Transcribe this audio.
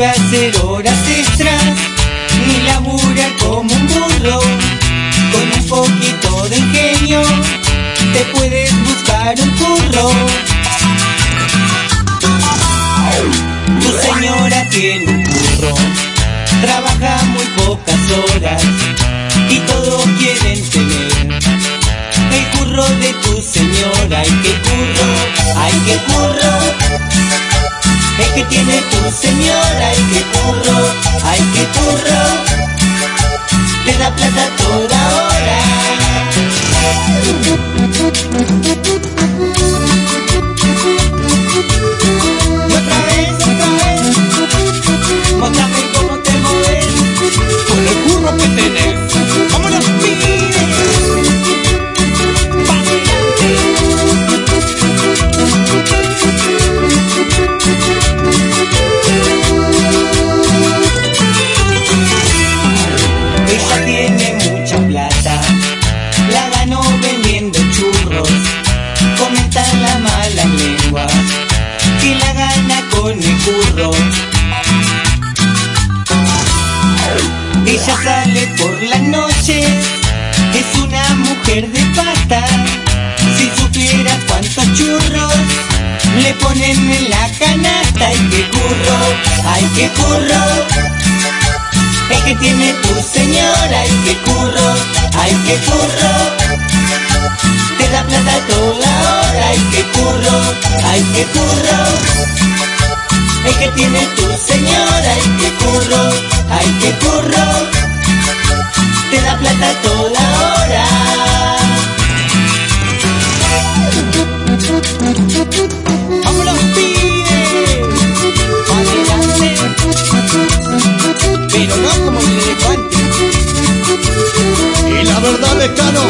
No sirve hacer horas extras ni laburar como un burro. Con un poquito de ingenio te puedes buscar un curro. Tu señora tiene un curro, trabaja muy pocas horas que tiene tu señora, ay, que curro, Ella sale por las noches, es una mujer de pata. Si supieras cuántos churros le ponen en la canasta, ay que curro, ay que curro. El que tiene tu señora, ay que curro, ay que curro. Te da plata toda hora, ay que curro, ay que curro. El que tiene tu señora, ay que curro, ay que curro. Te da plata toda hora. ¡Vámonos! ¡Adelante! Pero no como el elefante. Y la verdad, decano,